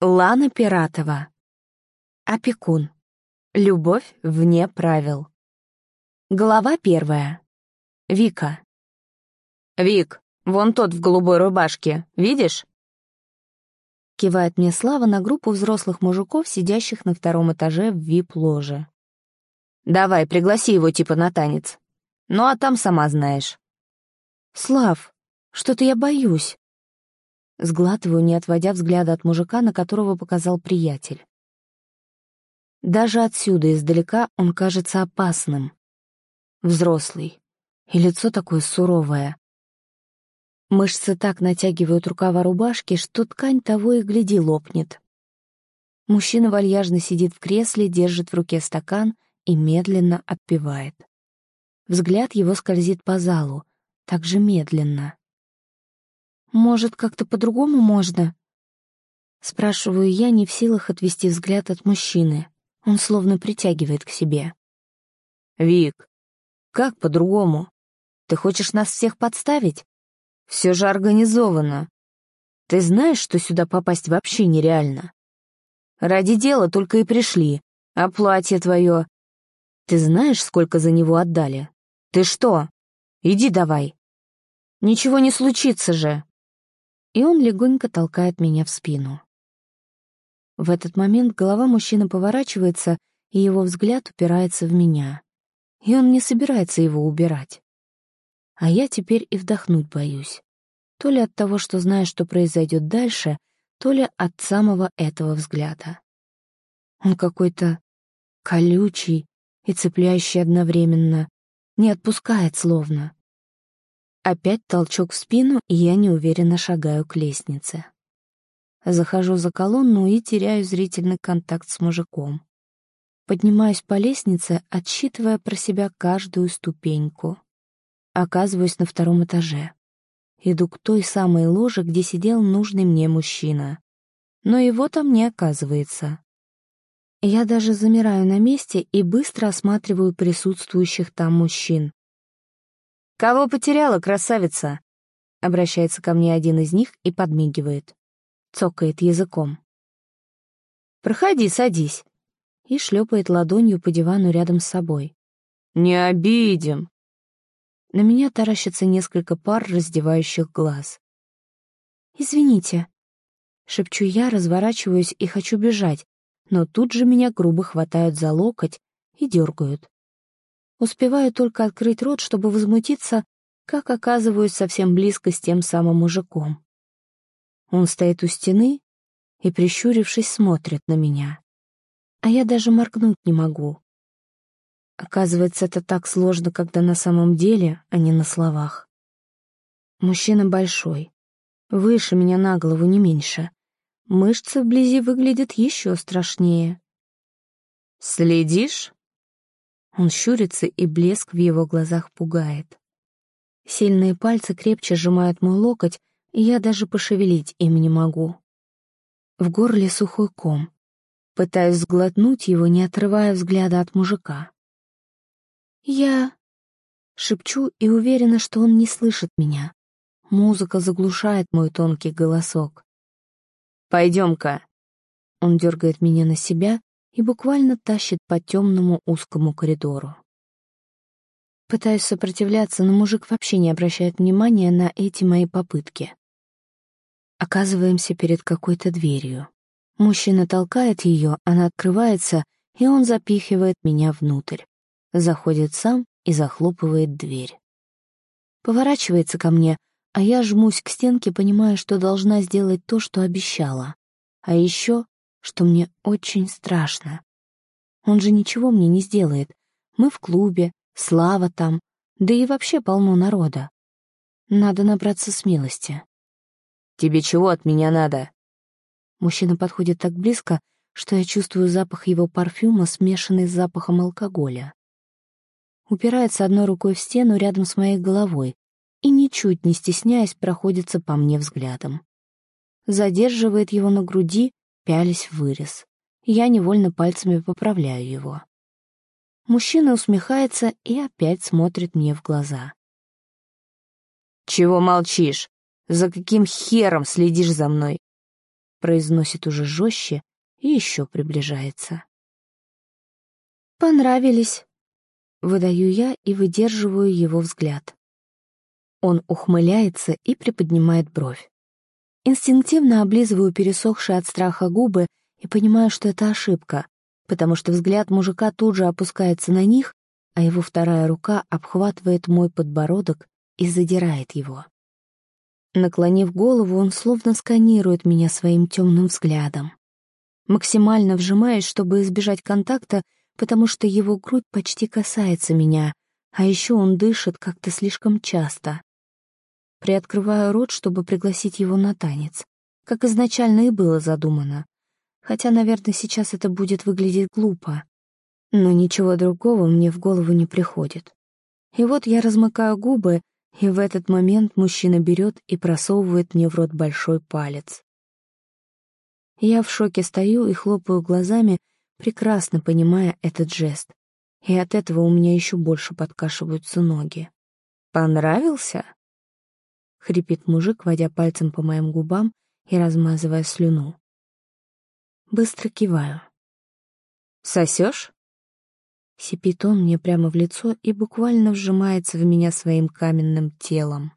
Лана Пиратова. Опекун. Любовь вне правил. Глава первая. Вика. «Вик, вон тот в голубой рубашке, видишь?» Кивает мне Слава на группу взрослых мужиков, сидящих на втором этаже в вип-ложе. «Давай, пригласи его типа на танец. Ну а там сама знаешь». «Слав, что-то я боюсь». Сглатываю, не отводя взгляда от мужика, на которого показал приятель. Даже отсюда, издалека, он кажется опасным. Взрослый. И лицо такое суровое. Мышцы так натягивают рукава рубашки, что ткань того и гляди лопнет. Мужчина вальяжно сидит в кресле, держит в руке стакан и медленно отпивает. Взгляд его скользит по залу, так же медленно. Может, как-то по-другому можно? Спрашиваю я, не в силах отвести взгляд от мужчины. Он словно притягивает к себе. «Вик, как по-другому? Ты хочешь нас всех подставить? Все же организовано. Ты знаешь, что сюда попасть вообще нереально? Ради дела только и пришли. А платье твое? Ты знаешь, сколько за него отдали? Ты что? Иди давай. Ничего не случится же и он легонько толкает меня в спину. В этот момент голова мужчины поворачивается, и его взгляд упирается в меня. И он не собирается его убирать. А я теперь и вдохнуть боюсь. То ли от того, что знаю, что произойдет дальше, то ли от самого этого взгляда. Он какой-то колючий и цепляющий одновременно, не отпускает словно. Опять толчок в спину, и я неуверенно шагаю к лестнице. Захожу за колонну и теряю зрительный контакт с мужиком. Поднимаюсь по лестнице, отсчитывая про себя каждую ступеньку. Оказываюсь на втором этаже. Иду к той самой ложе, где сидел нужный мне мужчина. Но его там не оказывается. Я даже замираю на месте и быстро осматриваю присутствующих там мужчин. «Кого потеряла, красавица?» Обращается ко мне один из них и подмигивает. Цокает языком. «Проходи, садись». И шлепает ладонью по дивану рядом с собой. «Не обидим». На меня таращится несколько пар раздевающих глаз. «Извините», — шепчу я, разворачиваюсь и хочу бежать, но тут же меня грубо хватают за локоть и дергают. Успеваю только открыть рот, чтобы возмутиться, как оказываюсь совсем близко с тем самым мужиком. Он стоит у стены и, прищурившись, смотрит на меня. А я даже моргнуть не могу. Оказывается, это так сложно, когда на самом деле, а не на словах. Мужчина большой, выше меня на голову не меньше. Мышцы вблизи выглядят еще страшнее. «Следишь?» Он щурится, и блеск в его глазах пугает. Сильные пальцы крепче сжимают мой локоть, и я даже пошевелить им не могу. В горле сухой ком. Пытаюсь сглотнуть его, не отрывая взгляда от мужика. «Я...» Шепчу и уверена, что он не слышит меня. Музыка заглушает мой тонкий голосок. «Пойдем-ка». Он дергает меня на себя, и буквально тащит по темному узкому коридору. Пытаюсь сопротивляться, но мужик вообще не обращает внимания на эти мои попытки. Оказываемся перед какой-то дверью. Мужчина толкает ее, она открывается, и он запихивает меня внутрь. Заходит сам и захлопывает дверь. Поворачивается ко мне, а я жмусь к стенке, понимая, что должна сделать то, что обещала. А еще что мне очень страшно. Он же ничего мне не сделает. Мы в клубе, Слава там, да и вообще полно народа. Надо набраться смелости. «Тебе чего от меня надо?» Мужчина подходит так близко, что я чувствую запах его парфюма, смешанный с запахом алкоголя. Упирается одной рукой в стену рядом с моей головой и, ничуть не стесняясь, проходится по мне взглядом. Задерживает его на груди пялись в вырез. Я невольно пальцами поправляю его. Мужчина усмехается и опять смотрит мне в глаза. «Чего молчишь? За каким хером следишь за мной? произносит уже жестче и еще приближается. «Понравились», — выдаю я и выдерживаю его взгляд. Он ухмыляется и приподнимает бровь. Инстинктивно облизываю пересохшие от страха губы и понимаю, что это ошибка, потому что взгляд мужика тут же опускается на них, а его вторая рука обхватывает мой подбородок и задирает его. Наклонив голову, он словно сканирует меня своим темным взглядом. Максимально вжимаюсь, чтобы избежать контакта, потому что его грудь почти касается меня, а еще он дышит как-то слишком часто. Приоткрываю рот, чтобы пригласить его на танец, как изначально и было задумано. Хотя, наверное, сейчас это будет выглядеть глупо. Но ничего другого мне в голову не приходит. И вот я размыкаю губы, и в этот момент мужчина берет и просовывает мне в рот большой палец. Я в шоке стою и хлопаю глазами, прекрасно понимая этот жест. И от этого у меня еще больше подкашиваются ноги. «Понравился?» — хрипит мужик, водя пальцем по моим губам и размазывая слюну. Быстро киваю. «Сосешь?» Сипит он мне прямо в лицо и буквально вжимается в меня своим каменным телом.